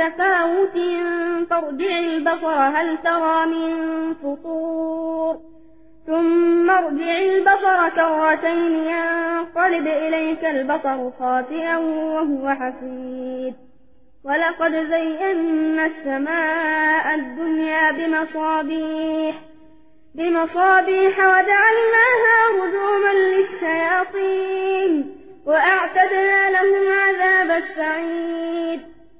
تفاوت فارجع البصر هل ترى من فطور؟ ثم ارجع البصر كرتين ينقلب إليك البصر خاسئا وهو حسيد ولقد زينا السماء الدنيا بمصابيح بمصابيح وجعلناها رجوما للشياطين وأعتدنا لهم عذاب السعيد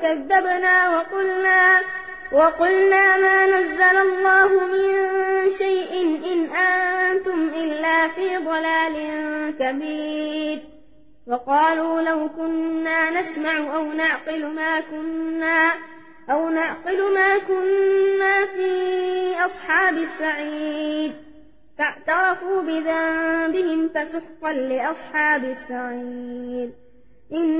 فكذبنا وقلنا وقلنا ما نزل الله من شيء إن أنتم إلا في ضلال كبير. وقالوا لو كنا نسمع أو نعقل ما كنا أو نعقل ما كنا في أصحاب السعيد فاعترفوا بذنبهم فسحقا لأصحاب السعير. إن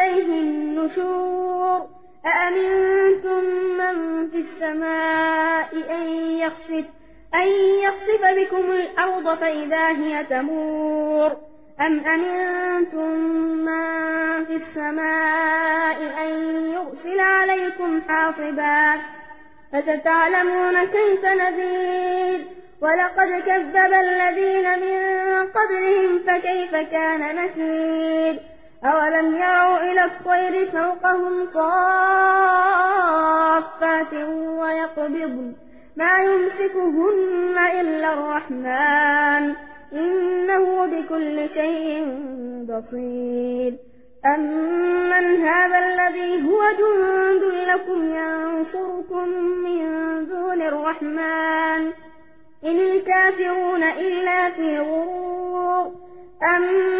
وإليه النشور. أأمنتم من في السماء أن يخسف, أن يخسف بكم الأرض فإذا هي تمور؟ أم أمنتم من في السماء أن يرسل عليكم حاصبا؟ فستعلمون كيف نذير؟ ولقد كذب الذين من قبلهم فكيف كان نكير؟ أولم يروا إلى الطير فوقهم صافات ويقبضن ما يمسكهن إلا الرحمن إنه بكل شيء بصير أمن هذا الذي هو جند لكم ينصركم من دون الرحمن إن الكافرون إلا في غرور أمن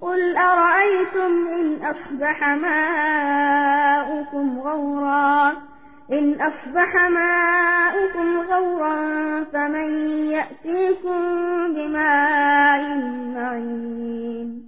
قل أرأيتم إن أصبح ماؤكم غورا إن أصبح ماؤكم غورا فمن يأتيكم بماء معين